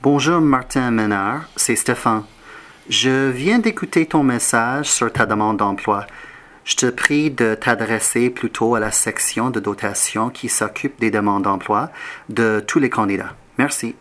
Bonjour Martin Ménard, c'est Stéphane. Je viens d'écouter ton message sur ta demande d'emploi. Je te prie de t'adresser plutôt à la section de dotation qui s'occupe des demandes d'emploi de tous les candidats. Merci.